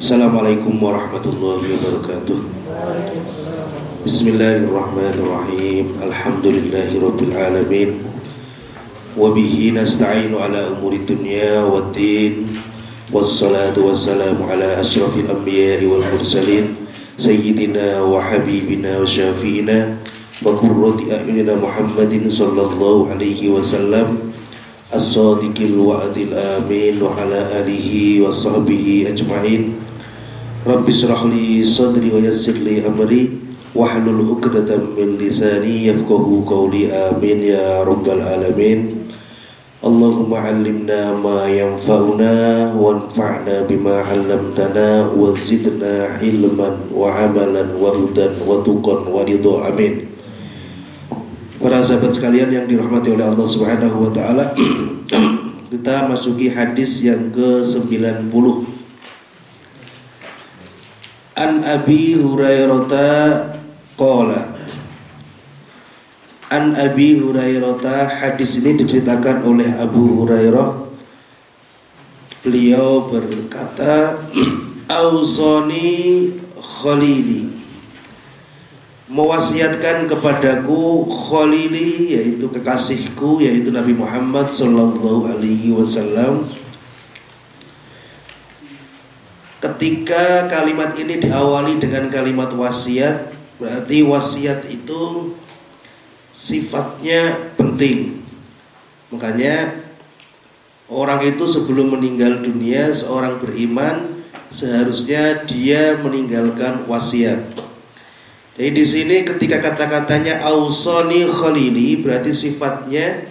Assalamualaikum warahmatullahi wabarakatuh Bismillahirrahmanirrahim Alhamdulillahi rabbil alamin Wabihi nasta'inu ala umuri dunya wa din Wassalatu wassalamu ala ashrafil anbiya wal mursalin Sayyidina wa habibina wa syafi'ina Wa kurrati a'yunina Muhammadin sallallahu alaihi wasallam As-sadiqil wa'adil amin Wa ala alihi wa sahbihi ajma'in Rabbi syrah li sadri wa yassir li amri Wahlul uqdatan min lisani yafqahu qawli amin ya rabbal alamin Allahumma allimna ma yanfa'una wanfa'na bima 'allamtana wa zidna ilman wa 'amalan wa hudan wa tuqan wa ridha amin. Para sahabat sekalian yang dirahmati oleh Allah Subhanahu wa taala, kita masuki hadis yang ke-90. An Abi Hurairah qala. An Abi Hurairah hadis ini diceritakan oleh Abu Hurairah. Beliau berkata Ausoni Khalili. Mewasiatkan kepadaku Khalili yaitu kekasihku yaitu Nabi Muhammad sallallahu alaihi wasallam Ketika kalimat ini diawali dengan kalimat wasiat Berarti wasiat itu sifatnya penting. Makanya orang itu sebelum meninggal dunia seorang beriman seharusnya dia meninggalkan wasiat. Jadi di sini ketika kata-katanya ausoni khalili berarti sifatnya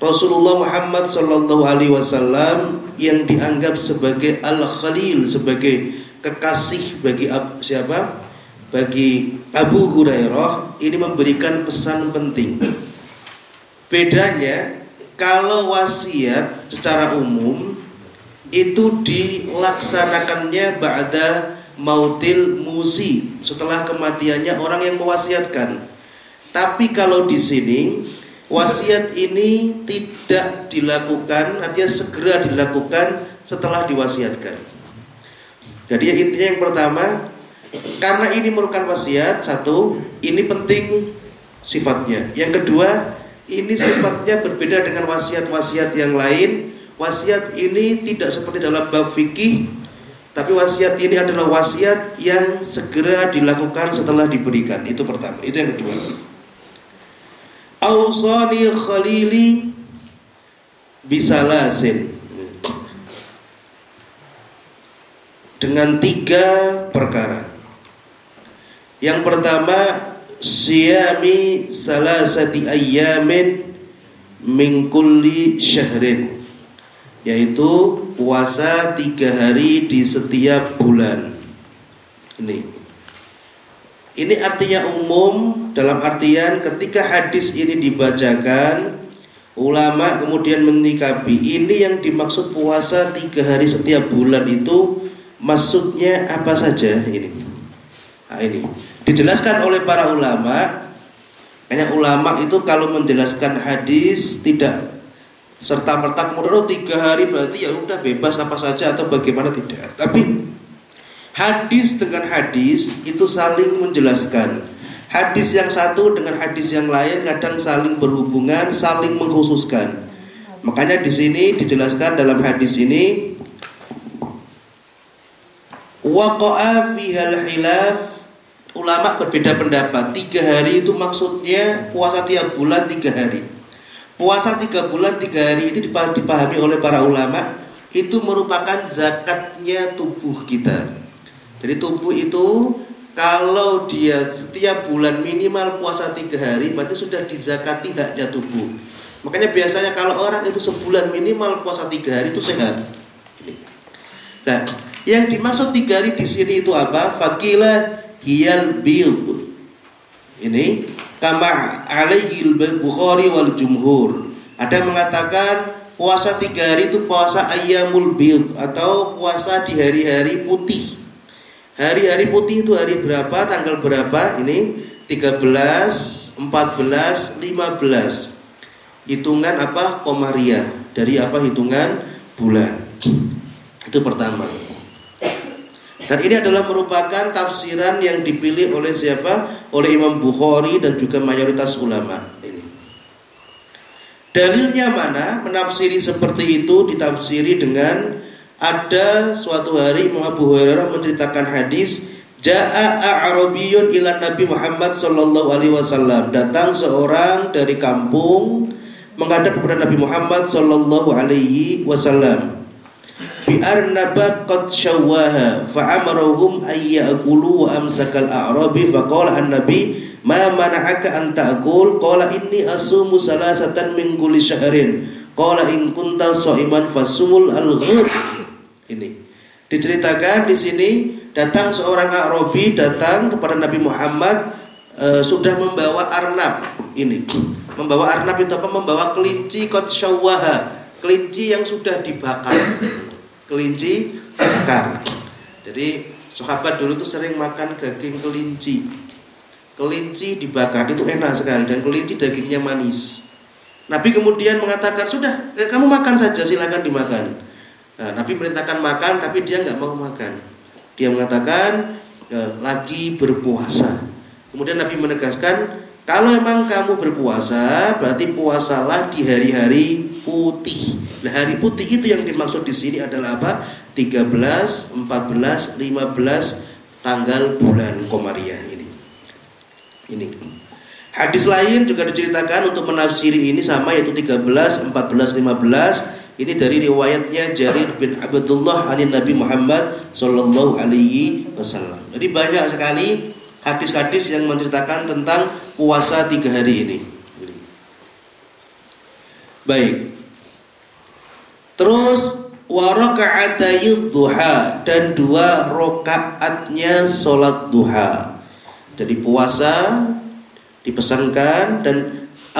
Rasulullah Muhammad Sallallahu Alaihi Wasallam yang dianggap sebagai al khalil sebagai kekasih bagi siapa? bagi Abu Hurairah ini memberikan pesan penting. Bedanya kalau wasiat secara umum itu dilaksanakannya ba'da mautil musi setelah kematiannya orang yang mewasiatkan. Tapi kalau di sini wasiat ini tidak dilakukan, artinya segera dilakukan setelah diwasiatkan. Jadi intinya yang pertama karena ini merupakan wasiat satu, ini penting sifatnya. Yang kedua, ini sifatnya berbeda dengan wasiat-wasiat yang lain. Wasiat ini tidak seperti dalam bab fikih, tapi wasiat ini adalah wasiat yang segera dilakukan setelah diberikan. Itu pertama. Itu yang kedua. Ausani khalili bisalasin dengan tiga perkara. Yang pertama Siyami salasati ayyamin min kulli syahrin. Yaitu puasa tiga hari di setiap bulan. Ini Ini artinya umum dalam artian ketika hadis ini dibacakan Ulama kemudian menyikapi Ini yang dimaksud puasa tiga hari setiap bulan itu Maksudnya apa saja ini Nah ini Dijelaskan oleh para ulama, hanya ulama itu kalau menjelaskan hadis tidak serta merta kemudian tiga hari berarti ya udah bebas apa saja atau bagaimana tidak. Tapi hadis dengan hadis itu saling menjelaskan. Hadis yang satu dengan hadis yang lain kadang saling berhubungan, saling mengkhususkan. Makanya di sini dijelaskan dalam hadis ini waqa'a fihal hilaf ulama berbeda pendapat. Tiga hari itu maksudnya puasa tiap bulan tiga hari. Puasa tiga bulan tiga hari itu dipahami oleh para ulama itu merupakan zakatnya tubuh kita. Jadi tubuh itu kalau dia setiap bulan minimal puasa tiga hari berarti sudah dizakati haknya tubuh. Makanya biasanya kalau orang itu sebulan minimal puasa tiga hari itu sehat. Nah, yang dimaksud tiga hari di sini itu apa? Fakilah hiyal bil ini kama alaihi Bukhari wal jumhur ada yang mengatakan puasa tiga hari itu puasa ayamul bil atau puasa di hari-hari putih hari-hari putih itu hari berapa tanggal berapa ini 13 14 15 hitungan apa komariah dari apa hitungan bulan itu pertama Dan ini adalah merupakan tafsiran yang dipilih oleh siapa? Oleh Imam Bukhari dan juga mayoritas ulama. Ini. Dalilnya mana? Menafsiri seperti itu ditafsiri dengan ada suatu hari Imam Abu Hurairah menceritakan hadis Ja'a a'rabiyun ila Nabi Muhammad sallallahu alaihi wasallam. Datang seorang dari kampung menghadap kepada Nabi Muhammad sallallahu alaihi wasallam. Bi arnaba qad shawwaha fa amarahum ay ya'kulu wa amsakal a'rabi fa qala an-nabi ma mana'aka an ta'kul qala inni asumu salasatan min kulli syahrin qala in kunta sha'iman fasumul al-ghur ini. Diceritakan di sini datang seorang Arabi datang kepada Nabi Muhammad e, sudah membawa arnab ini. Membawa arnab itu apa? Membawa kelinci kot syawaha kelinci yang sudah dibakar. Kelinci bakar. Jadi sahabat dulu tuh sering makan daging kelinci. Kelinci dibakar itu enak sekali. Dan kelinci dagingnya manis. Nabi kemudian mengatakan sudah eh, kamu makan saja silakan dimakan nah, Nabi merintahkan makan tapi dia nggak mau makan dia mengatakan e, lagi berpuasa. Kemudian Nabi menegaskan, kalau memang kamu berpuasa, berarti puasalah di hari-hari putih. Nah, hari putih itu yang dimaksud di sini adalah apa? 13, 14, 15 tanggal bulan Komariah ini. Ini. Hadis lain juga diceritakan untuk menafsiri ini sama yaitu 13, 14, 15 ini dari riwayatnya Jarir bin Abdullah dari Nabi Muhammad Sallallahu Alaihi Wasallam. Jadi banyak sekali hadis-hadis yang menceritakan tentang puasa tiga hari ini. Baik. Terus waraka'atayud duha dan dua rokaatnya sholat duha. Jadi puasa dipesankan dan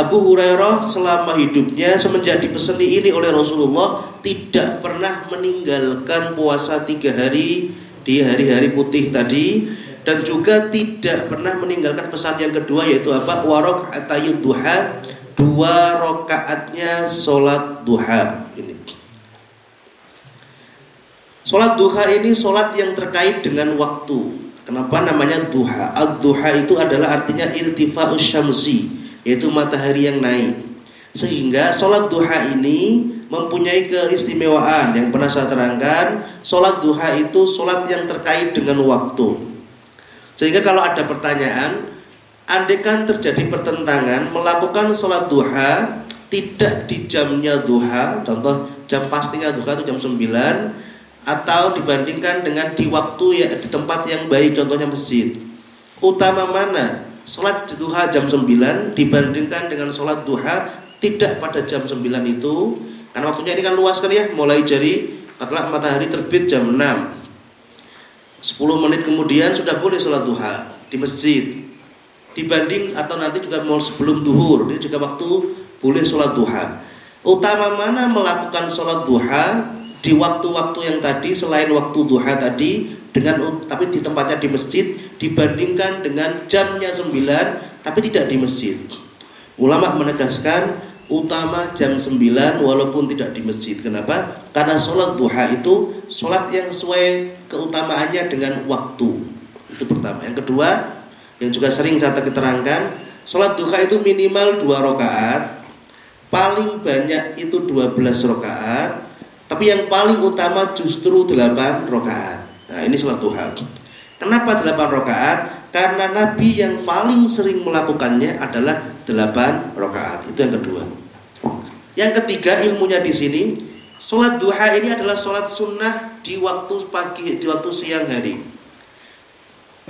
Abu Hurairah selama hidupnya semenjak dipeseni ini oleh Rasulullah tidak pernah meninggalkan puasa tiga hari di hari-hari putih tadi dan juga tidak pernah meninggalkan pesan yang kedua yaitu apa? Warok atayud duha dua rokaatnya sholat duha. Ini. Sholat duha ini sholat yang terkait dengan waktu. Kenapa namanya duha? Ad duha itu adalah artinya irtifa'us syamsi yaitu matahari yang naik. Sehingga sholat duha ini mempunyai keistimewaan yang pernah saya terangkan. Sholat duha itu sholat yang terkait dengan waktu. Sehingga kalau ada pertanyaan, andekan terjadi pertentangan melakukan sholat duha tidak di jamnya duha, contoh jam pastinya duha itu jam 9 atau dibandingkan dengan di waktu ya di tempat yang baik contohnya masjid. Utama mana? Sholat duha jam 9 dibandingkan dengan sholat duha tidak pada jam 9 itu. Karena waktunya ini kan luas kan ya mulai dari katakanlah matahari terbit jam 6 10 menit kemudian sudah boleh sholat duha di masjid. Dibanding atau nanti juga mau sebelum duhur ini juga waktu boleh sholat duha. Utama mana melakukan sholat duha di waktu-waktu yang tadi selain waktu duha tadi dengan tapi di tempatnya di masjid dibandingkan dengan jamnya 9 tapi tidak di masjid. Ulama menegaskan utama jam 9 walaupun tidak di masjid. Kenapa? Karena sholat duha itu sholat yang sesuai keutamaannya dengan waktu. Itu pertama. Yang kedua, yang juga sering kata keterangan, sholat duha itu minimal dua rakaat, paling banyak itu 12 rakaat, tapi yang paling utama justru 8 rakaat. Nah, ini sholat duha. Kenapa 8 rakaat? Karena Nabi yang paling sering melakukannya adalah 8 rakaat. Itu yang kedua. Yang ketiga ilmunya di sini, sholat duha ini adalah sholat sunnah di waktu pagi, di waktu siang hari.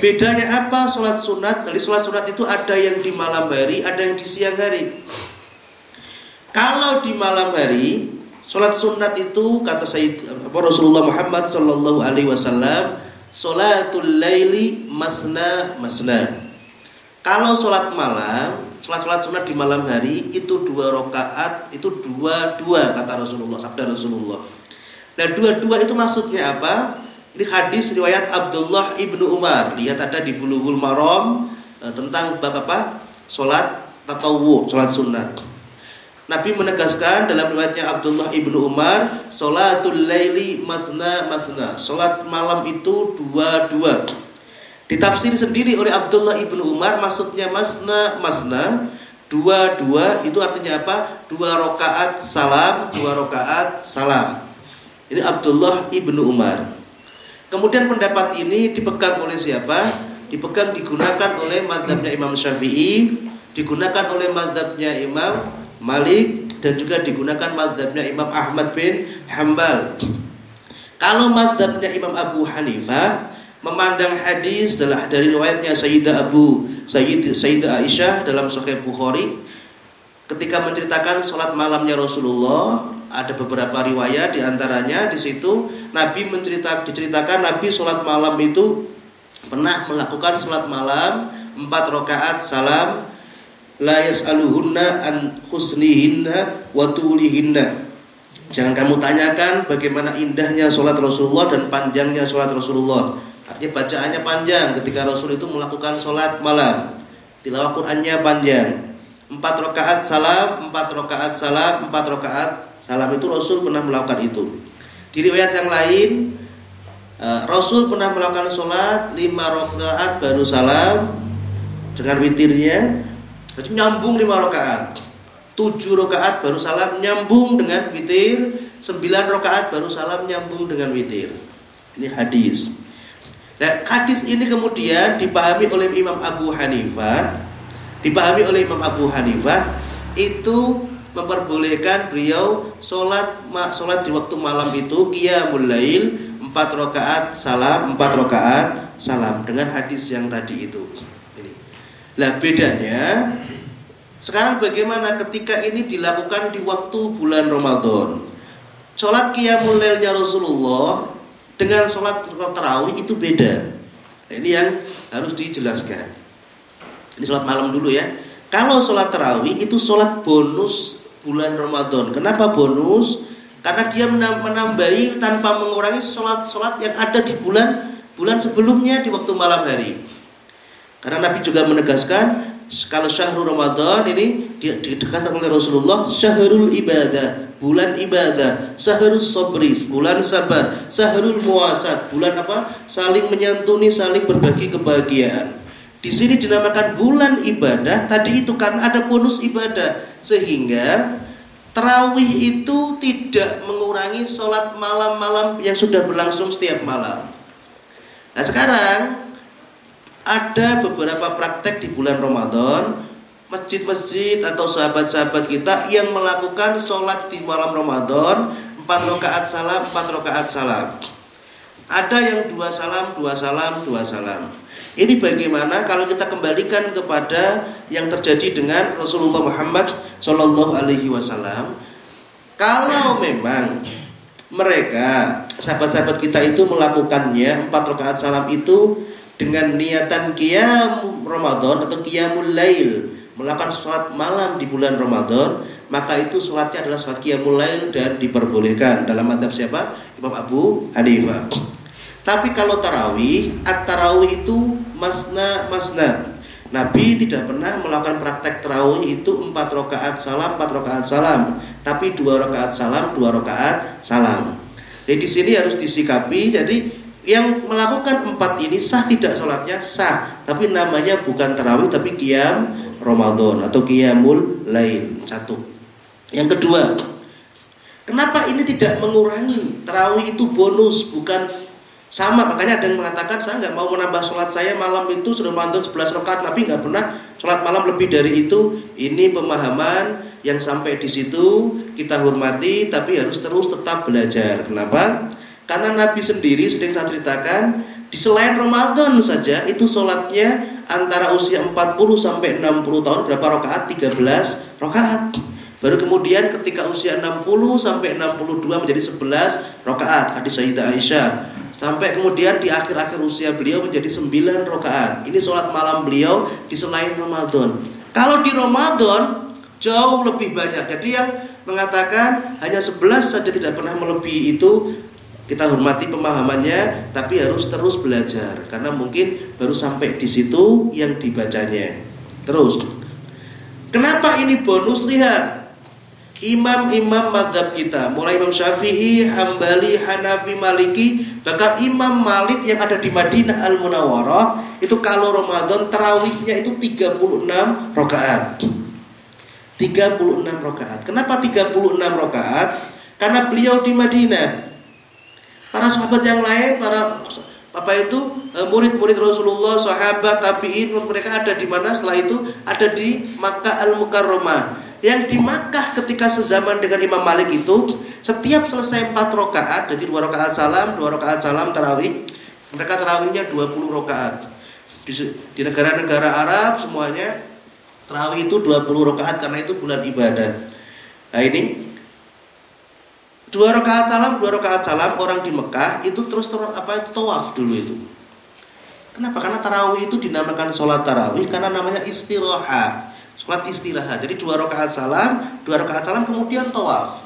Bedanya apa sholat sunat? Dari sholat sunat itu ada yang di malam hari, ada yang di siang hari. Kalau di malam hari, Sholat sunat itu kata Sayyid Rasulullah Muhammad Sallallahu Alaihi Wasallam, sholatul laili masna masna. Kalau sholat malam, sholat sunat di malam hari itu dua rakaat, itu dua dua kata Rasulullah, sabda Rasulullah. Dan dua-dua itu maksudnya apa? Ini hadis riwayat Abdullah ibnu Umar. Lihat ada di Bulughul Maram eh, tentang bab apa? Sholat tatawu, sholat sunat. Nabi menegaskan dalam riwayatnya Abdullah ibnu Umar, solatul laili masna masna. Solat malam itu dua dua. Ditafsir sendiri oleh Abdullah ibnu Umar, maksudnya masna masna. Dua dua itu artinya apa? Dua rokaat salam, dua rokaat salam. Ini Abdullah ibnu Umar. Kemudian pendapat ini dipegang oleh siapa? Dipegang digunakan oleh madhabnya Imam Syafi'i, digunakan oleh madhabnya Imam Malik dan juga digunakan madhabnya Imam Ahmad bin Hambal. Kalau madhabnya Imam Abu Hanifah memandang hadis dari riwayatnya Sayyidah Abu Sayyid Sayyidah Aisyah dalam Sahih Bukhari ketika menceritakan sholat malamnya Rasulullah ada beberapa riwayat di antaranya di situ Nabi menceritakan diceritakan Nabi sholat malam itu pernah melakukan sholat malam empat rakaat salam la yas'aluhunna an husnihinna wa tulihinna. Jangan kamu tanyakan bagaimana indahnya sholat Rasulullah dan panjangnya sholat Rasulullah. Artinya bacaannya panjang ketika Rasul itu melakukan sholat malam. Tilawah Qurannya panjang. Empat rakaat salam, empat rakaat salam, empat rakaat salam itu Rasul pernah melakukan itu. Di riwayat yang lain, eh, Rasul pernah melakukan sholat lima rakaat baru salam dengan witirnya jadi nyambung lima rakaat. Tujuh rakaat baru salam nyambung dengan witir. Sembilan rakaat baru salam nyambung dengan witir. Ini hadis. Nah, hadis ini kemudian dipahami oleh Imam Abu Hanifah. Dipahami oleh Imam Abu Hanifah itu memperbolehkan beliau sholat sholat di waktu malam itu qiyamul lail empat rakaat salam empat rakaat salam dengan hadis yang tadi itu. Nah bedanya sekarang bagaimana ketika ini dilakukan di waktu bulan Ramadan? Sholat qiyamul lailnya Rasulullah dengan sholat tarawih itu beda. Nah, ini yang harus dijelaskan. Ini sholat malam dulu ya. Kalau sholat tarawih itu sholat bonus bulan Ramadan. Kenapa bonus? Karena dia menambahi tanpa mengurangi sholat-sholat yang ada di bulan bulan sebelumnya di waktu malam hari. Karena Nabi juga menegaskan kalau syahrul Ramadan ini dikatakan oleh Rasulullah syahrul ibadah, bulan ibadah, syahrul sabri, bulan sabar, syahrul muasat, bulan apa? Saling menyantuni, saling berbagi kebahagiaan. Di sini dinamakan bulan ibadah, tadi itu kan ada bonus ibadah sehingga Terawih itu tidak mengurangi sholat malam-malam yang sudah berlangsung setiap malam. Nah sekarang ada beberapa praktek di bulan Ramadan masjid-masjid atau sahabat-sahabat kita yang melakukan sholat di malam Ramadan empat rakaat salam empat rakaat salam. Ada yang dua salam dua salam dua salam. Ini bagaimana? Kalau kita kembalikan kepada yang terjadi dengan Rasulullah Muhammad Shallallahu Alaihi Wasallam kalau memang mereka sahabat-sahabat kita itu melakukannya empat rakaat salam itu dengan niatan qiyam Ramadan atau qiyamul lail melakukan sholat malam di bulan Ramadan maka itu sholatnya adalah sholat qiyamul lail dan diperbolehkan. Dalam madhab siapa? Imam Abu Hanifah. Tapi kalau tarawih at-tarawih itu masna masna. Nabi tidak pernah melakukan praktek tarawih itu empat rakaat salam empat rakaat salam. Tapi dua rakaat salam dua rakaat salam. Jadi di sini harus disikapi. Jadi yang melakukan empat ini sah tidak sholatnya? Sah. Tapi namanya bukan tarawih tapi qiyam Ramadan atau qiyamul lain satu. Yang kedua kenapa ini tidak mengurangi? Tarawih itu bonus bukan sama. Makanya ada yang mengatakan saya nggak mau menambah sholat saya malam itu sudah Ramadan 11 rakaat tapi nggak pernah sholat malam lebih dari itu. Ini pemahaman yang sampai di situ kita hormati tapi harus terus tetap belajar. Kenapa karena Nabi sendiri sering saya ceritakan di selain Ramadan saja itu sholatnya antara usia 40 sampai 60 tahun berapa rakaat? 13 rakaat. Baru kemudian ketika usia 60 sampai 62 menjadi 11 rakaat hadis Sayyidah Aisyah. Sampai kemudian di akhir-akhir usia beliau menjadi 9 rakaat. Ini sholat malam beliau di selain Ramadan. Kalau di Ramadan jauh lebih banyak. Jadi yang mengatakan hanya 11 saja tidak pernah melebihi itu kita hormati pemahamannya, tapi harus terus belajar. Karena mungkin baru sampai di situ yang dibacanya. Terus, kenapa ini bonus? Lihat, imam-imam madhab kita mulai Imam Syafi'i, Hambali, Hanafi, Maliki bahkan Imam Malik yang ada di Madinah Al Munawwarah itu kalau Ramadan terawihnya itu 36 rakaat. 36 rakaat. Kenapa 36 rakaat? Karena beliau di Madinah para sahabat yang lain para apa itu eh, murid-murid Rasulullah, sahabat, tabiin mereka ada di mana? Setelah itu ada di Makkah Al Mukarramah yang di Makkah ketika sezaman dengan Imam Malik itu setiap selesai empat rakaat jadi dua rakaat salam dua rakaat salam tarawih mereka tarawihnya 20 rakaat di, di negara-negara Arab semuanya tarawih itu 20 rakaat karena itu bulan ibadah nah ini dua rakaat salam dua rakaat salam orang di Mekah itu terus terus apa itu tawaf dulu itu kenapa karena tarawih itu dinamakan sholat tarawih karena namanya istirahat Sholat istirahat. Jadi dua rakaat salam, dua rakaat salam kemudian tawaf.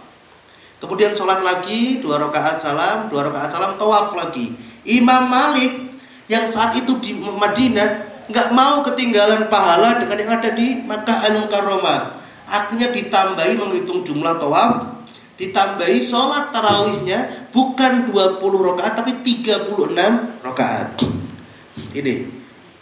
Kemudian sholat lagi, dua rakaat salam, dua rakaat salam, tawaf lagi. Imam Malik yang saat itu di Madinah nggak mau ketinggalan pahala dengan yang ada di Makkah Al Mukarramah. Akhirnya ditambahi menghitung jumlah tawaf, ditambahi sholat tarawihnya bukan 20 rakaat tapi 36 rakaat. Ini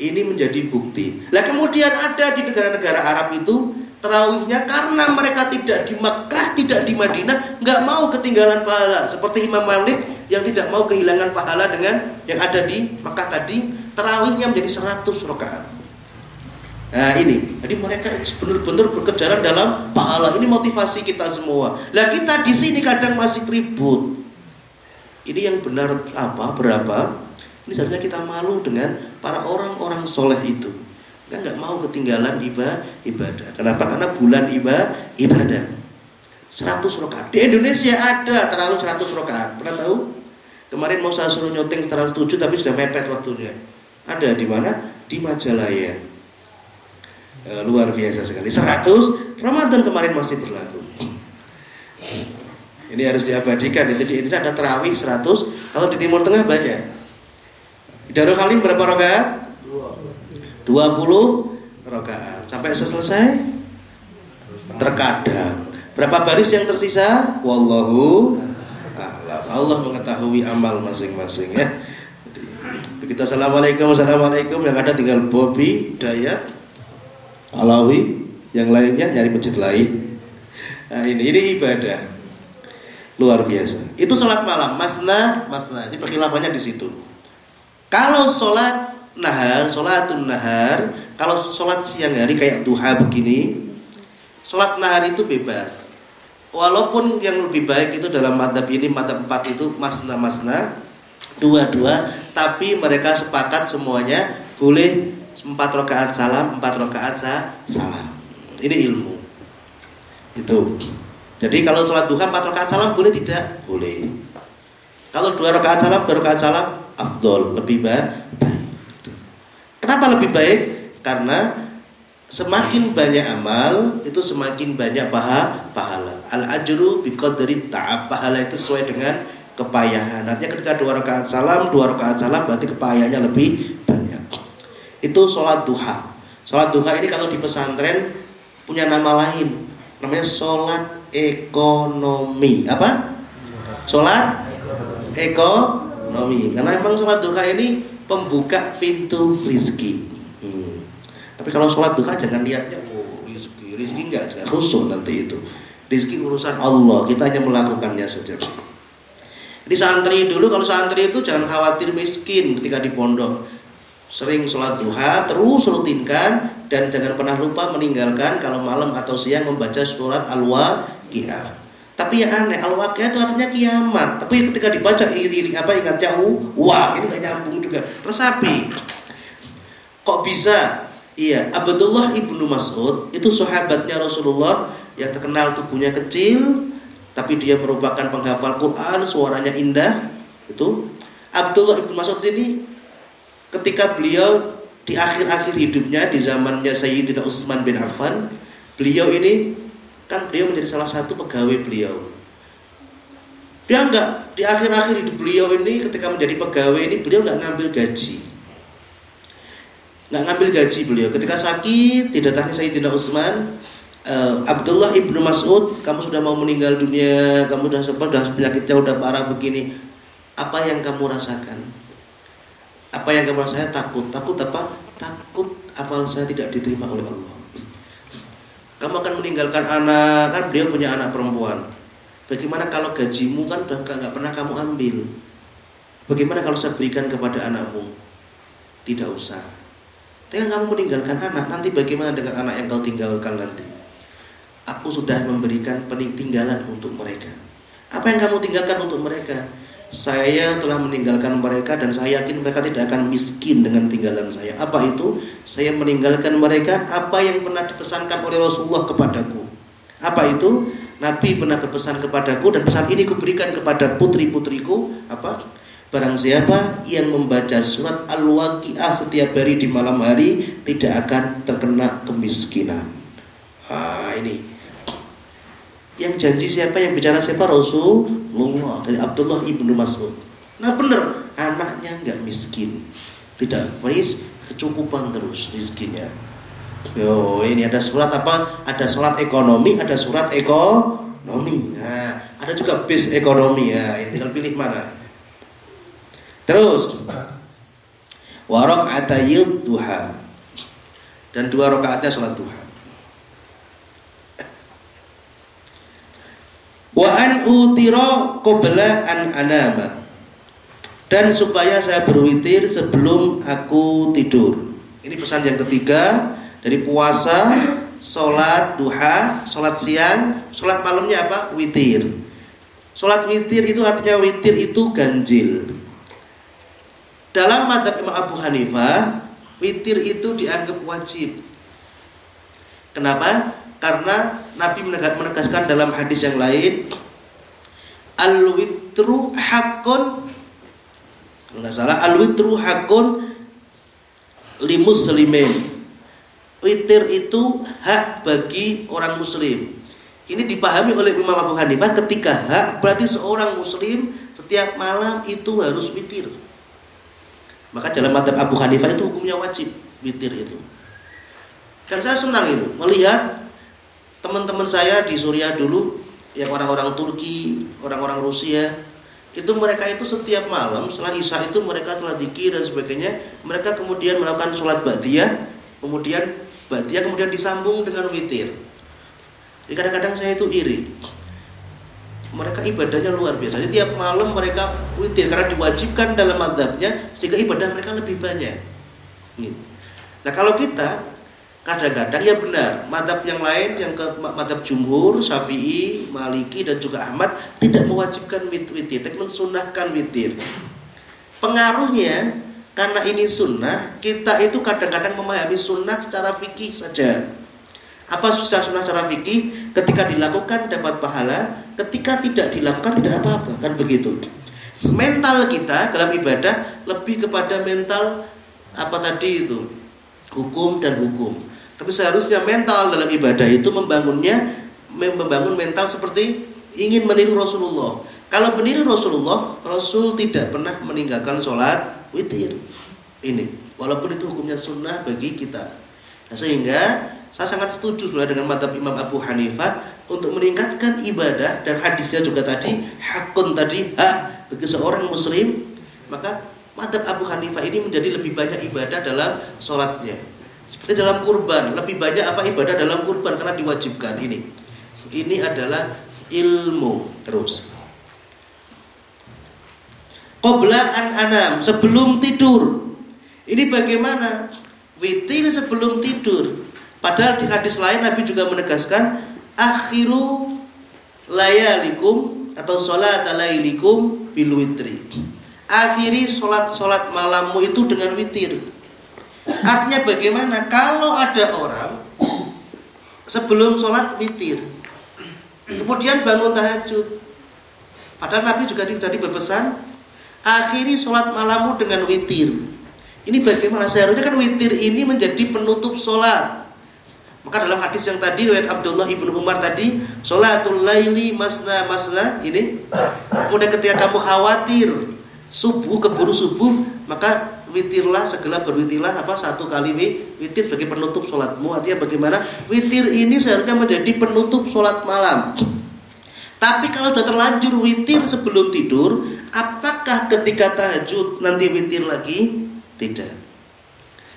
ini menjadi bukti. Nah kemudian ada di negara-negara Arab itu terawihnya karena mereka tidak di Mekah, tidak di Madinah, nggak mau ketinggalan pahala. Seperti Imam Malik yang tidak mau kehilangan pahala dengan yang ada di Mekah tadi, terawihnya menjadi 100 rakaat. Nah ini, jadi mereka benar-benar berkejaran dalam pahala. Ini motivasi kita semua. Lah kita di sini kadang masih ribut. Ini yang benar apa? Berapa? Ini seharusnya kita malu dengan para orang-orang soleh itu. Kita nggak mau ketinggalan ibadah. Kenapa? Karena bulan ibadah. 100 rakaat. Di Indonesia ada terlalu 100 rakaat. Pernah tahu? Kemarin mau saya suruh nyuting 107 tapi sudah mepet waktunya. Ada di mana? Di Majalaya. E, luar biasa sekali. 100 Ramadan kemarin masih berlaku. Ini harus diabadikan. Jadi di Indonesia ada terawih 100, kalau di Timur Tengah banyak. Darul Halim berapa rakaat? 20 rakaat. Sampai selesai? Terkadang. Berapa baris yang tersisa? Wallahu Allah mengetahui amal masing-masing ya. Begitu assalamualaikum assalamualaikum yang ada tinggal Bobby, Dayat, Alawi, yang lainnya nyari masjid lain. Nah ini ini ibadah luar biasa. Itu sholat malam, masna, masna. Ini perkhilafannya di situ. Kalau sholat nahar, sholatun nahar, kalau sholat siang hari kayak duha begini, sholat nahar itu bebas. Walaupun yang lebih baik itu dalam madhab ini, madhab empat itu masna-masna, dua-dua, tapi mereka sepakat semuanya boleh empat rakaat salam, empat rakaat salam. Ini ilmu. Itu. Jadi kalau sholat duha empat rakaat salam boleh tidak? Boleh. Kalau dua rakaat salam, dua rakaat salam, afdol, lebih baik. Kenapa lebih baik? Karena semakin banyak amal itu semakin banyak paha, pahala. Al ajru dari ta'ab. Pahala itu sesuai dengan kepayahan. Artinya ketika dua rakaat salam, dua rakaat salam berarti kepayahannya lebih. Itu sholat duha. Sholat duha ini kalau di pesantren punya nama lain. Namanya sholat ekonomi. Apa? Sholat ekonomi karena memang sholat duha ini pembuka pintu rizki hmm. tapi kalau sholat duha jangan lihatnya oh rizki rizki enggak jangan khusus nanti itu rizki urusan Allah kita hanya melakukannya saja di santri dulu kalau santri itu jangan khawatir miskin ketika di pondok sering sholat duha terus rutinkan dan jangan pernah lupa meninggalkan kalau malam atau siang membaca surat al-waqiah tapi yang aneh, al-waqiah itu artinya kiamat. Tapi ketika dibaca iri, apa ingatnya wah ini gak nyambung juga. Terus api. Kok bisa? Iya, Abdullah ibnu Mas'ud itu sahabatnya Rasulullah yang terkenal tubuhnya kecil, tapi dia merupakan penghafal Quran, suaranya indah. Itu Abdullah ibnu Mas'ud ini ketika beliau di akhir-akhir hidupnya di zamannya Sayyidina Utsman bin Affan, beliau ini kan beliau menjadi salah satu pegawai beliau. Dia enggak di akhir-akhir hidup beliau ini ketika menjadi pegawai ini beliau enggak ngambil gaji. Enggak ngambil gaji beliau. Ketika sakit didatangi Sayyidina Utsman, uh, Abdullah ibnu Mas'ud, kamu sudah mau meninggal dunia, kamu sudah sempat, sudah penyakitnya sudah parah begini. Apa yang kamu rasakan? Apa yang kamu rasakan? Takut. Takut apa? Takut amal saya tidak diterima oleh Allah. Kamu akan meninggalkan anak, kan beliau punya anak perempuan. Bagaimana kalau gajimu kan udah nggak pernah kamu ambil? Bagaimana kalau saya berikan kepada anakmu? Tidak usah. Tapi kamu meninggalkan anak, nanti bagaimana dengan anak yang kau tinggalkan nanti? Aku sudah memberikan peninggalan untuk mereka. Apa yang kamu tinggalkan untuk mereka? Saya telah meninggalkan mereka dan saya yakin mereka tidak akan miskin dengan tinggalan saya. Apa itu? Saya meninggalkan mereka apa yang pernah dipesankan oleh Rasulullah kepadaku. Apa itu? Nabi pernah berpesan kepadaku dan pesan ini kuberikan kepada putri-putriku apa? Barang siapa yang membaca surat Al-Waqiah setiap hari di malam hari tidak akan terkena kemiskinan. Ah, ini. Yang janji siapa yang bicara siapa Rasulullah dari Abdullah ibnu Mas'ud. Nah benar anaknya nggak miskin, tidak wis kecukupan terus miskinnya. Yo ini ada surat apa? Ada surat ekonomi, ada surat ekonomi. Nah ada juga bis ekonomi ya. Ini tinggal pilih mana. Terus warok atayil duha dan dua rakaatnya sholat duha. Wa an utiro qabla an anama dan supaya saya berwitir sebelum aku tidur. Ini pesan yang ketiga dari puasa, sholat duha, sholat siang, sholat malamnya apa? Witir. Sholat witir itu artinya witir itu ganjil. Dalam madhab Imam Abu Hanifah, witir itu dianggap wajib. Kenapa? Karena Nabi menegaskan dalam hadis yang lain, al-witru hakun kalau nggak salah al-witru hakun limuslimin. Witir itu hak bagi orang muslim. Ini dipahami oleh Imam Abu Hanifah ketika hak berarti seorang muslim setiap malam itu harus witir. Maka dalam madhab Abu Hanifah itu hukumnya wajib witir itu. Dan saya senang itu melihat teman-teman saya di Suriah dulu yang orang-orang Turki, orang-orang Rusia itu mereka itu setiap malam setelah isya itu mereka telah dikir dan sebagainya mereka kemudian melakukan sholat ba'diyah kemudian ba'diyah kemudian disambung dengan witir jadi kadang-kadang saya itu iri mereka ibadahnya luar biasa. Jadi tiap malam mereka witir karena diwajibkan dalam madhabnya sehingga ibadah mereka lebih banyak. Gitu. Nah kalau kita kadang-kadang ya benar madhab yang lain yang ke madhab jumhur, syafi'i, maliki dan juga ahmad tidak mewajibkan witir, tapi mensunahkan witir. Pengaruhnya karena ini sunnah, kita itu kadang-kadang memahami sunnah secara fikih saja. Apa susah sunnah secara fikih? Ketika dilakukan dapat pahala, ketika tidak dilakukan tidak apa-apa, kan begitu. Mental kita dalam ibadah lebih kepada mental apa tadi itu hukum dan hukum. Tapi seharusnya mental dalam ibadah itu membangunnya membangun mental seperti ingin meniru Rasulullah. Kalau meniru Rasulullah, Rasul tidak pernah meninggalkan sholat witir. Ini, walaupun itu hukumnya sunnah bagi kita. Nah, sehingga saya sangat setuju sebenarnya dengan madhab Imam Abu Hanifah untuk meningkatkan ibadah dan hadisnya juga tadi hakun tadi hak bagi seorang muslim maka madhab Abu Hanifah ini menjadi lebih banyak ibadah dalam sholatnya seperti dalam kurban lebih banyak apa ibadah dalam kurban karena diwajibkan. Ini. Ini adalah ilmu terus. Qobla an anam sebelum tidur. Ini bagaimana? Witir sebelum tidur. Padahal di hadis lain Nabi juga menegaskan akhiru layalikum atau sholat lailikum bil witri. Akhiri sholat-sholat malammu itu dengan witir. Artinya bagaimana? Kalau ada orang sebelum sholat witir, kemudian bangun tahajud. Padahal Nabi juga tadi berpesan, akhiri sholat malammu dengan witir. Ini bagaimana? Seharusnya kan witir ini menjadi penutup sholat. Maka dalam hadis yang tadi riwayat Abdullah ibnu Umar tadi, salatul laili masna masna ini. Kemudian ketika kamu khawatir subuh keburu subuh maka witirlah segala berwitirlah apa satu kali witir sebagai penutup sholatmu. Artinya bagaimana? Witir ini seharusnya menjadi penutup sholat malam. Tapi kalau sudah terlanjur witir sebelum tidur apakah ketika tahajud nanti witir lagi? Tidak.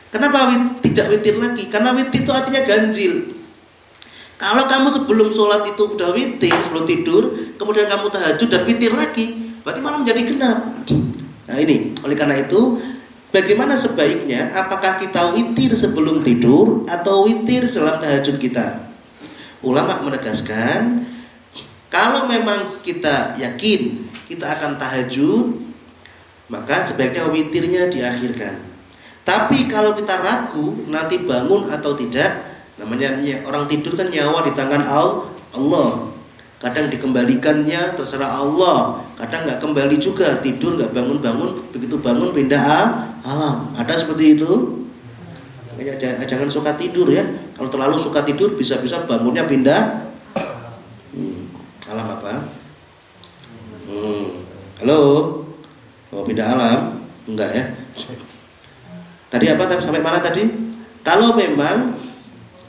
Kenapa tidak witir lagi? Karena witir itu artinya ganjil. Kalau kamu sebelum sholat itu udah witir sebelum tidur kemudian kamu tahajud dan witir lagi Berarti malah menjadi genap. Nah ini, oleh karena itu bagaimana sebaiknya apakah kita witir sebelum tidur atau witir dalam tahajud kita? Ulama menegaskan kalau memang kita yakin kita akan tahajud maka sebaiknya witirnya diakhirkan. Tapi kalau kita ragu nanti bangun atau tidak, namanya orang tidur kan nyawa di tangan Allah kadang dikembalikannya terserah Allah. Kadang nggak kembali juga tidur nggak bangun-bangun begitu bangun pindah alam. Ada seperti itu? Makanya jangan suka tidur ya. Kalau terlalu suka tidur bisa-bisa bangunnya pindah. Hmm, alam apa? Hmm, halo? Mau pindah alam? Enggak ya. Tadi apa? Sampai mana tadi? Kalau memang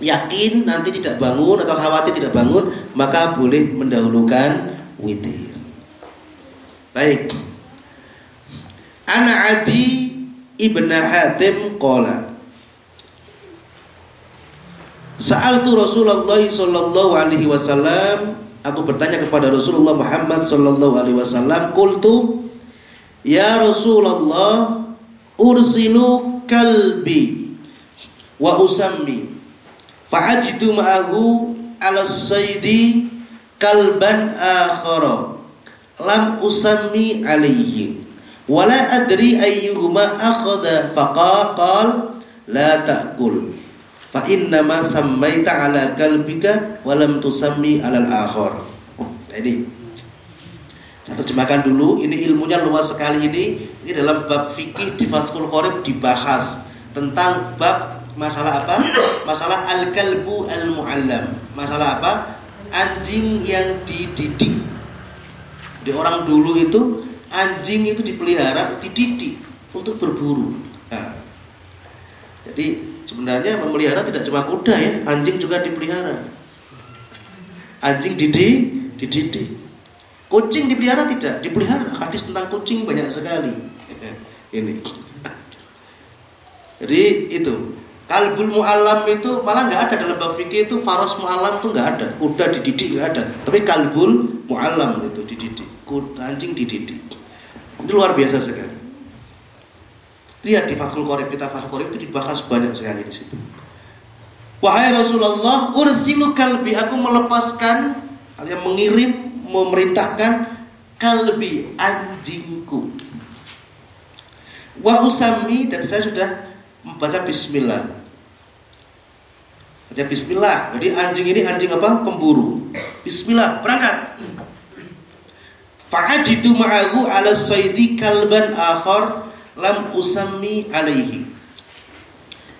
yakin nanti tidak bangun atau khawatir tidak bangun, maka boleh mendahulukan witir. Baik. Ana Adi ibn Hatim qala Sa'altu Rasulullah sallallahu alaihi wasallam Aku bertanya kepada Rasulullah Muhammad sallallahu alaihi wasallam Qultu Ya Rasulullah Ursilu kalbi Wa usammi Fa'ajidu ma'ahu ala saydi kalban akhara. Lam usammi alaihi wala adri ayyuhuma akhadha. Faqal la ta'kul. Fa inna ma sammaita ala kalbika wa lam tusammi ala al-akhar. Ini. Saya terjemahkan dulu ini ilmunya luas sekali ini. Ini dalam bab fikih di Fathul Qorib dibahas tentang bab Masalah apa? Masalah al-kalbu al-muallam. Masalah apa? Anjing yang dididik. Di orang dulu itu anjing itu dipelihara, dididik untuk berburu. Nah, jadi sebenarnya memelihara tidak cuma kuda ya, anjing juga dipelihara. Anjing didik, dididik. Kucing dipelihara tidak, dipelihara. Hadis tentang kucing banyak sekali. Ini. Jadi itu Kalbul mu'alam itu malah nggak ada dalam bab fikih itu faros mu'alam itu nggak ada. Kuda dididik nggak ada. Tapi kalbul mu'alam itu dididik. Kuda anjing dididik. Itu luar biasa sekali. Lihat di Fathul Qorib kita Fathul Qorib itu dibahas banyak sekali di situ. Wahai Rasulullah, ursilu kalbi aku melepaskan yang mengirim memerintahkan kalbi anjingku. Wa usami dan saya sudah membaca bismillah. Baca bismillah. Jadi anjing ini anjing apa? Pemburu. Bismillah, berangkat. Fa'ajidu ma'ahu ala saydi kalban akhar lam usammi alaihi.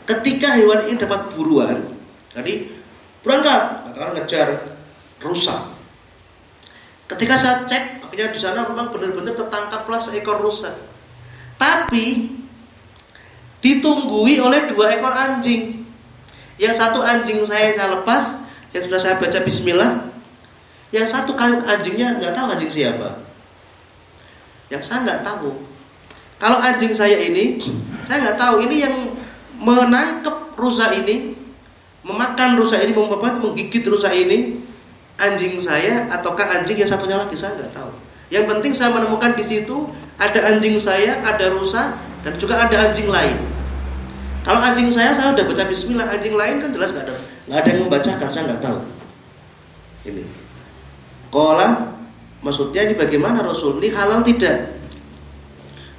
Ketika hewan ini dapat buruan, jadi berangkat, orang ngejar rusa. Ketika saya cek, akhirnya di sana memang benar-benar tertangkaplah seekor rusa. Tapi ditunggui oleh dua ekor anjing. Yang satu anjing saya saya lepas, yang sudah saya baca Bismillah. Yang satu kan anjingnya nggak tahu anjing siapa. Yang saya nggak tahu. Kalau anjing saya ini, saya nggak tahu ini yang menangkap rusa ini, memakan rusa ini, menggigit rusa ini, anjing saya ataukah anjing yang satunya lagi saya nggak tahu. Yang penting saya menemukan di situ ada anjing saya, ada rusa, dan juga ada anjing lain. Kalau anjing saya saya udah baca Bismillah, anjing lain kan jelas nggak ada, nggak ada yang membacakan, saya nggak tahu. Ini. Kolam maksudnya ini bagaimana Rasul ini halal tidak?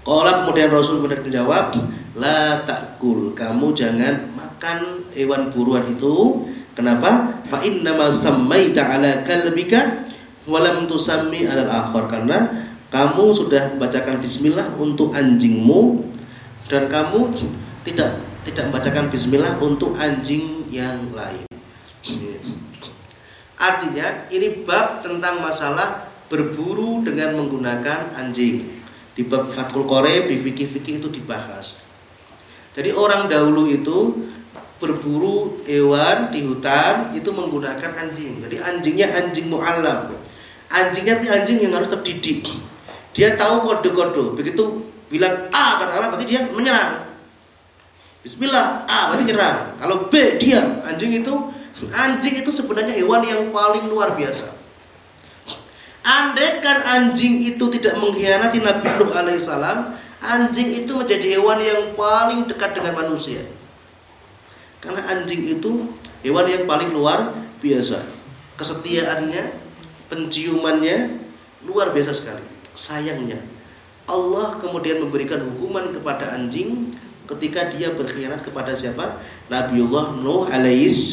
Kolam kemudian Rasul menjawab, la takul, kamu jangan makan hewan buruan itu. Kenapa? Fa inna ma sammaita ala kalbika walam tusammi alal akhar karena kamu sudah membacakan bismillah untuk anjingmu dan kamu tidak tidak membacakan bismillah untuk anjing yang lain. Artinya ini bab tentang masalah berburu dengan menggunakan anjing. Di bab Fathul Qorib, di fikih-fikih itu dibahas. Jadi orang dahulu itu berburu hewan di hutan itu menggunakan anjing. Jadi anjingnya anjing mu'allam. Anjingnya anjing yang harus terdidik. Dia tahu kode-kode. Begitu bilang A kata Allah berarti dia menyerang. Bismillah, A berarti nyerang. Kalau B diam. Anjing itu anjing itu sebenarnya hewan yang paling luar biasa. Andaikan anjing itu tidak mengkhianati Nabi Nuh alaihissalam, anjing itu menjadi hewan yang paling dekat dengan manusia. Karena anjing itu hewan yang paling luar biasa. Kesetiaannya, penciumannya luar biasa sekali. Sayangnya, Allah kemudian memberikan hukuman kepada anjing ketika dia berkhianat kepada siapa? Nabiullah Nuh alaihi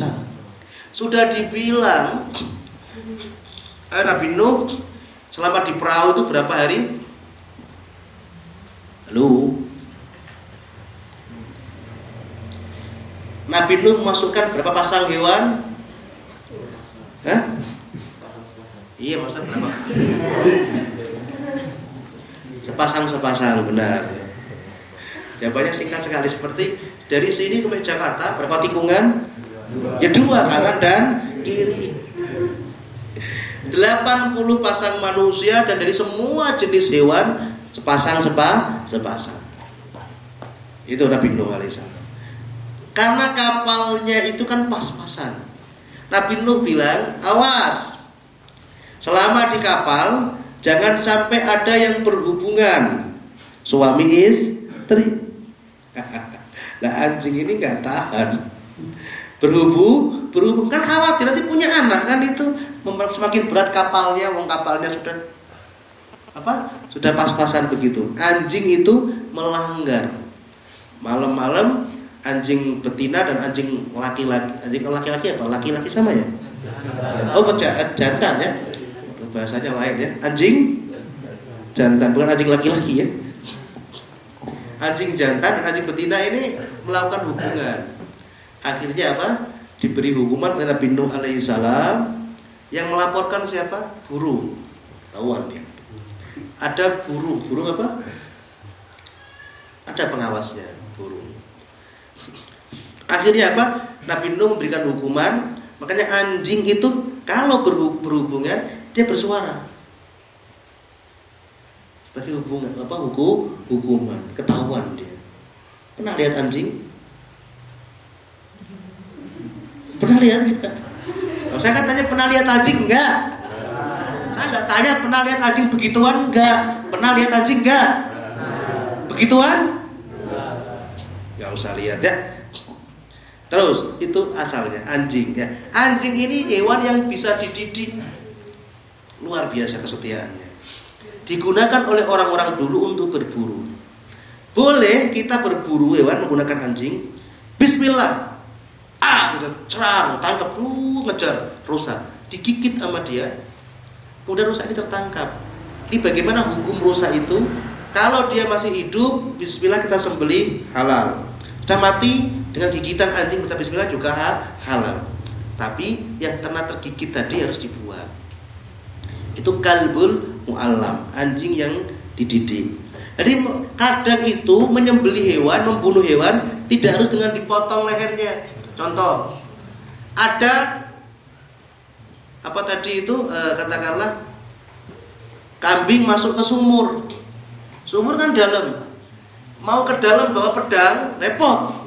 Sudah dibilang eh, Nabi Nuh selama di perahu itu berapa hari? Lu Nabi Nuh memasukkan berapa pasang hewan? Hah? Iya maksudnya berapa? Sepasang-sepasang benar. Jawabannya singkat sekali seperti dari sini ke Jakarta berapa tikungan? Ya dua kanan dan kiri. 80 pasang manusia dan dari semua jenis hewan sepasang sepa sepasang. Itu Nabi Nuh alaihissalam. Karena kapalnya itu kan pas-pasan. Nabi Nuh bilang, awas. Selama di kapal, jangan sampai ada yang berhubungan suami istri. nah anjing ini nggak tahan. Berhubung, berhubung kan khawatir nanti punya anak kan itu semakin berat kapalnya, wong kapalnya sudah apa? Sudah pas-pasan begitu. Anjing itu melanggar. Malam-malam anjing betina dan anjing laki-laki. Anjing laki-laki apa? Laki-laki sama ya? Oh, jantan ya. Bahasanya lain ya. Anjing jantan, bukan anjing laki-laki ya. Anjing jantan dan anjing betina ini melakukan hubungan. Akhirnya apa? Diberi hukuman oleh Nabi Nuh alaihissalam yang melaporkan siapa? Burung. Tahuan dia. Ada burung. Burung apa? Ada pengawasnya, burung. Akhirnya apa? Nabi Nuh memberikan hukuman. Makanya anjing itu kalau berhubungan dia bersuara. Sebagai hubungan apa hukum hukuman ketahuan dia. Pernah lihat anjing? Pernah lihat saya kan tanya pernah lihat anjing enggak? Saya enggak tanya pernah lihat anjing begituan enggak? Pernah lihat anjing enggak? Begituan? Enggak usah lihat ya. Terus itu asalnya anjing ya. Anjing ini hewan yang bisa dididik. Luar biasa kesetiaannya. Digunakan oleh orang-orang dulu untuk berburu. Boleh kita berburu hewan menggunakan anjing. Bismillah. Ah, kita cerang, tangkap, uh, ngejar, rusak, digigit sama dia. Kemudian rusak ini tertangkap. Ini bagaimana hukum rusak itu? Kalau dia masih hidup, Bismillah kita sembelih halal. Sudah mati, dengan gigitan anjing bismillah juga halal. Tapi yang kena tergigit tadi harus dibuang. Itu kalbul mu'allam, anjing yang dididik. Jadi kadang itu menyembeli hewan, membunuh hewan tidak harus dengan dipotong lehernya. Contoh, ada apa tadi itu e, katakanlah kambing masuk ke sumur. Sumur kan dalam. Mau ke dalam bawa pedang, repot.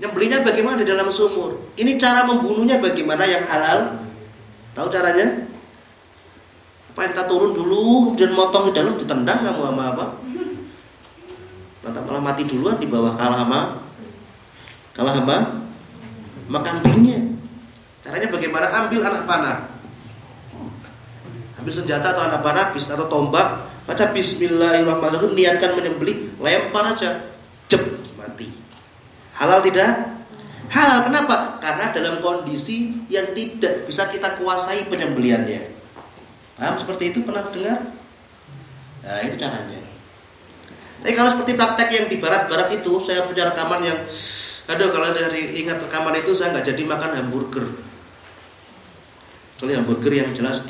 Nyembelinya bagaimana di dalam sumur? Ini cara membunuhnya bagaimana yang halal? Tahu caranya? Kita turun dulu, kemudian motong di dalam, ditendang kamu sama apa? Mata malah mati duluan di bawah kalah sama kalah sama sama Caranya bagaimana? Ambil anak panah. Ambil senjata atau anak panah, atau tombak, baca Bismillahirrahmanirrahim, niatkan menyembelih, lempar aja, cep mati. Halal tidak? Halal kenapa? Karena dalam kondisi yang tidak bisa kita kuasai penyembeliannya. Paham seperti itu pernah dengar? Nah itu caranya. Tapi kalau seperti praktek yang di barat-barat itu, saya punya rekaman yang, aduh kalau dari ingat rekaman itu saya nggak jadi makan hamburger. Kalau hamburger yang jelas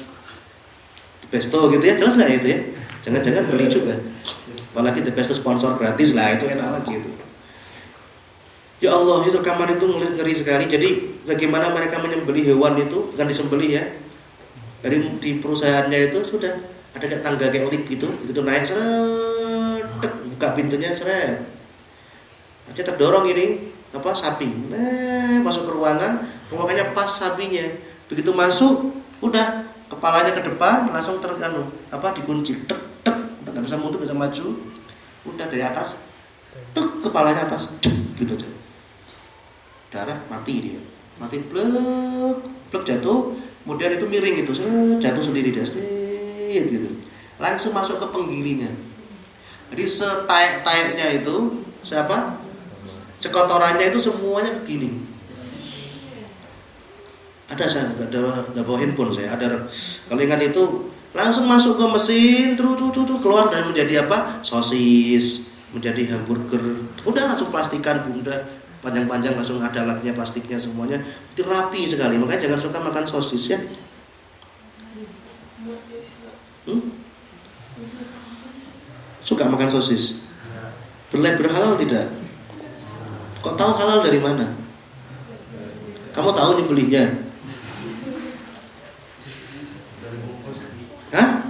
pesto gitu ya, jelas nggak itu ya? Jangan-jangan beli juga. Apalagi the best sponsor gratis lah itu enak lagi itu. Ya Allah, itu rekaman itu ngeri sekali. Jadi bagaimana mereka menyembelih hewan itu bukan disembelih ya. Dari di perusahaannya itu sudah ada kayak tangga kayak lift gitu, gitu naik seret, buka pintunya seret. Aja terdorong ini apa sapi. Nah, masuk ke ruangan, ruangannya pas sapinya. Begitu masuk, udah kepalanya ke depan langsung terkanu apa dikunci tek tek udah nggak bisa mundur nggak bisa maju udah dari atas tek kepalanya atas gitu aja darah mati dia mati plek plek jatuh kemudian itu miring itu jatuh sendiri dia gitu. Langsung masuk ke penggilingan. Jadi setaik-taiknya itu siapa? Sekotorannya itu semuanya kegiling. Ada saya nggak ada nggak bawa handphone saya ada. Kalau ingat itu langsung masuk ke mesin terus terus terus keluar dan menjadi apa? Sosis menjadi hamburger. Udah langsung plastikan bunda panjang-panjang langsung ada alatnya plastiknya semuanya. Itu rapi sekali. Makanya jangan suka makan sosis ya. Hmm? suka makan sosis? Berlabel halal tidak? Kok tahu halal dari mana? Kamu tahu nih belinya? Hah?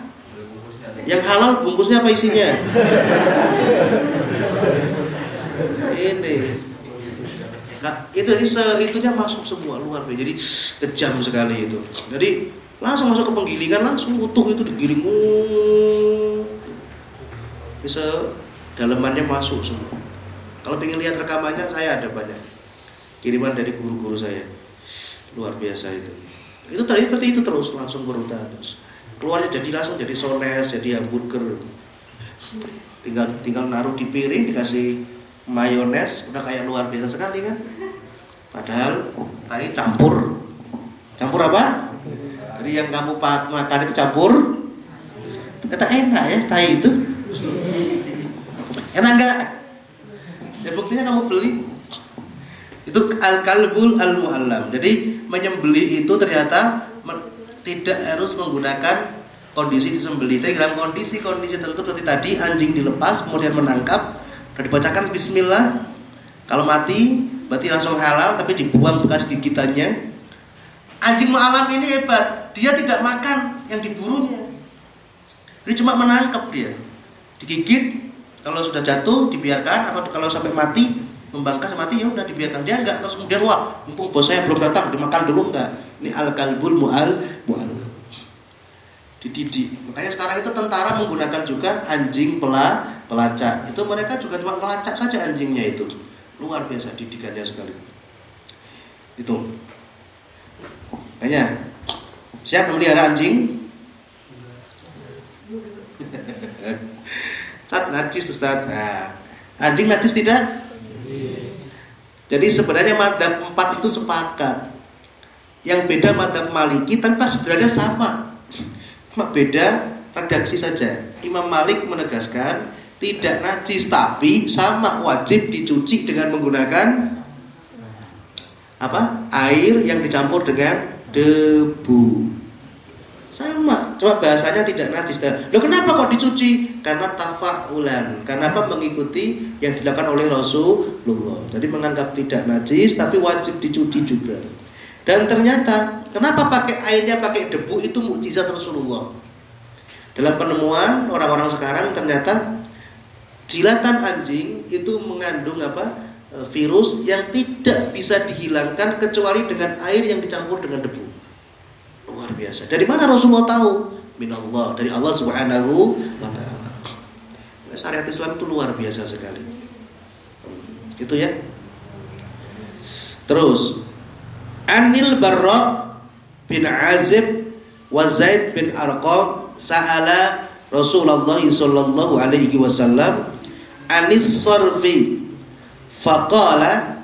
Yang halal bungkusnya apa isinya? Ini Nah, itu se itunya masuk semua luar biasa. Jadi kejam sekali itu. Jadi langsung masuk ke penggilingan langsung utuh itu digiling. Bisa dalemannya masuk semua. Kalau ingin lihat rekamannya saya ada banyak. Kiriman dari guru-guru saya. Luar biasa itu. Itu tadi seperti itu terus langsung berusaha terus. Keluarnya jadi langsung jadi sones, jadi hamburger. Tinggal tinggal naruh di piring dikasih mayones udah kayak luar biasa sekali kan? Padahal tadi campur. Campur apa? Tadi yang kamu makan itu campur. Ternyata enak ya tai itu. Enak enggak ya buktinya kamu beli. Itu al kalbul al muallam jadi menyembeli itu ternyata tidak harus menggunakan kondisi disembeli tapi dalam kondisi kondisi tertentu seperti tadi anjing dilepas kemudian menangkap dan dibacakan bismillah. Kalau mati berarti langsung halal tapi dibuang bekas gigitannya. Anjing malam ini hebat, dia tidak makan yang diburunya. Dia cuma menangkap dia. Digigit, kalau sudah jatuh dibiarkan atau kalau sampai mati membangkas mati ya udah dibiarkan dia enggak terus kemudian wah mumpung bos saya belum datang dimakan dulu enggak ini al kalbul mual mual dididik. Makanya sekarang itu tentara menggunakan juga anjing pela pelacak. Itu mereka juga cuma melacak saja anjingnya itu. Luar biasa didikannya sekali. Itu. Kayaknya siap memelihara anjing? Ustaz najis Ustaz nah, anjing najis tidak? Jadi sebenarnya madhab empat itu sepakat. Yang beda madhab maliki tanpa sebenarnya sama cuma beda redaksi saja. Imam Malik menegaskan tidak najis tapi sama wajib dicuci dengan menggunakan apa air yang dicampur dengan debu. Sama coba bahasanya tidak najis. Lo kenapa kok dicuci? Karena tafaulan karena apa mengikuti yang dilakukan oleh Rasulullah. Jadi menganggap tidak najis tapi wajib dicuci juga dan ternyata kenapa pakai airnya pakai debu itu mukjizat Rasulullah dalam penemuan orang-orang sekarang ternyata Jilatan anjing itu mengandung apa? E, virus yang tidak bisa dihilangkan kecuali dengan air yang dicampur dengan debu. Luar biasa. Dari mana Rasulullah tahu? Minallah, dari Allah Subhanahu wa taala. Syariat Islam itu luar biasa sekali. Itu ya. Terus Anil Barra bin Azib wa Zaid bin Arqam sa'ala Rasulullah sallallahu alaihi wasallam anis sarfi faqala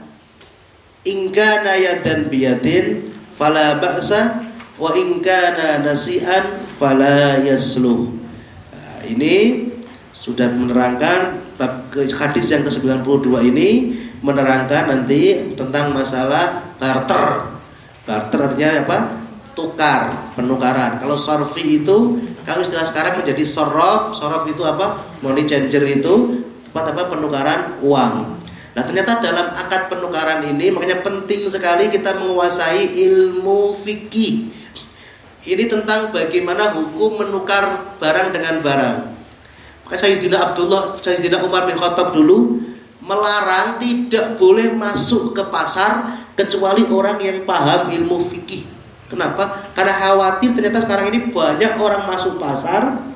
in kana yadan biyadin fala ba'sa wa in kana nasi'an fala yasluh nah, ini sudah menerangkan bab hadis yang ke-92 ini menerangkan nanti tentang masalah barter barter artinya apa tukar, penukaran. Kalau sorfi itu kalau istilah sekarang menjadi sorof, sorof itu apa? Money changer itu tempat apa? Penukaran uang. Nah ternyata dalam akad penukaran ini makanya penting sekali kita menguasai ilmu fikih. Ini tentang bagaimana hukum menukar barang dengan barang. Maka Sayyidina Abdullah, Sayyidina Umar bin Khattab dulu melarang tidak boleh masuk ke pasar kecuali orang yang paham ilmu fikih. Kenapa? Karena khawatir ternyata sekarang ini banyak orang masuk pasar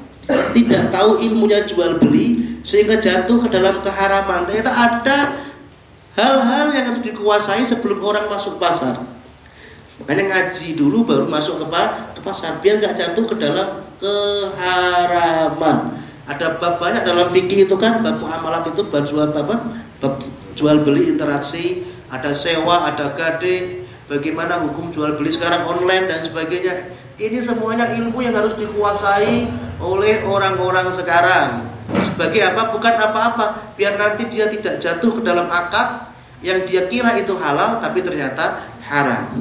tidak tahu ilmunya jual beli sehingga jatuh ke dalam keharaman. Ternyata ada hal-hal yang harus dikuasai sebelum orang masuk pasar. Makanya ngaji dulu baru masuk ke, pasar biar nggak jatuh ke dalam keharaman. Ada bab banyak dalam fikih itu kan bab muamalat itu bab jual apa? Bab jual beli interaksi, ada sewa, ada gade, bagaimana hukum jual beli sekarang online dan sebagainya. Ini semuanya ilmu yang harus dikuasai oleh orang-orang sekarang. Sebagai apa? Bukan apa-apa, biar nanti dia tidak jatuh ke dalam akad yang dia kira itu halal tapi ternyata haram.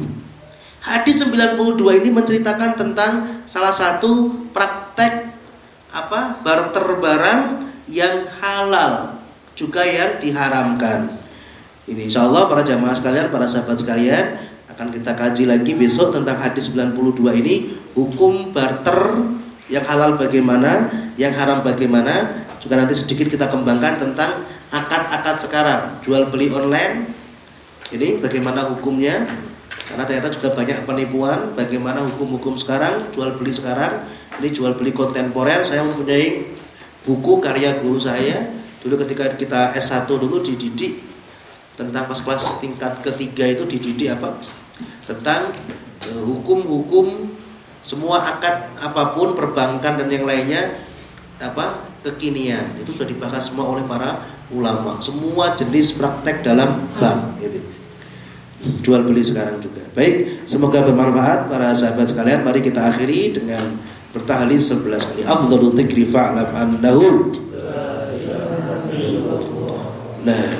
Hadis 92 ini menceritakan tentang salah satu praktek apa? barter barang yang halal juga yang diharamkan. Ini insya Allah para jamaah sekalian, para sahabat sekalian, akan kita kaji lagi besok tentang hadis 92 ini hukum barter yang halal bagaimana, yang haram bagaimana. Juga nanti sedikit kita kembangkan tentang akad-akad sekarang, jual beli online. Ini bagaimana hukumnya? Karena ternyata juga banyak penipuan. Bagaimana hukum-hukum sekarang, jual beli sekarang? Ini jual beli kontemporer. Saya mempunyai buku karya guru saya dulu ketika kita S1 dulu dididik tentang pas kelas tingkat ketiga itu dididik apa tentang eh, hukum-hukum semua akad apa pun perbankan dan yang lainnya apa kekinian. Itu sudah dibahas semua oleh para ulama. Semua jenis praktek dalam bank gitu. jual beli sekarang juga. Baik semoga bermanfaat para sahabat sekalian. Mari kita akhiri dengan bertahlil 11 kali. Afdhalu dzikri fa'lam annahu. La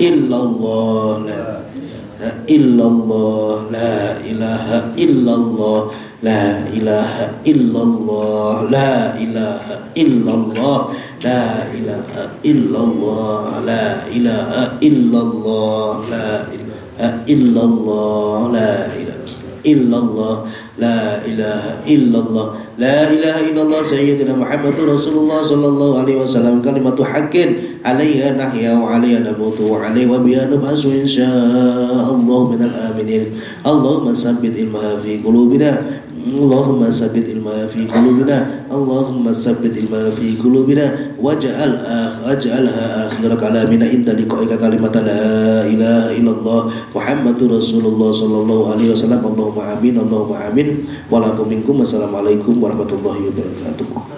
إلا الله لا إلا الله لا إله إلا الله لا إله إلا الله لا إله إلا الله لا إله إلا الله لا إله إلا الله لا إله إلا الله لا إله إلا الله سيدنا محمد رسول الله صلى الله عليه وسلم. كلمة حق عليها نحيا وعليها نموت وعليه وبها نبعث إن شاء الله من الآمنين. اللهم ثبت علمها في قلوبنا اللهم ثبت علمها في قلوبنا اللهم ثبت علمها في قلوبنا واجعل اجعلها آخر كلامنا عند لقائك كلمة لا إله إلا الله محمد رسول الله صلى الله عليه وسلم اللهم آمين اللهم آمين walakum minkum wassalamualaikum warahmatullahi wabarakatuh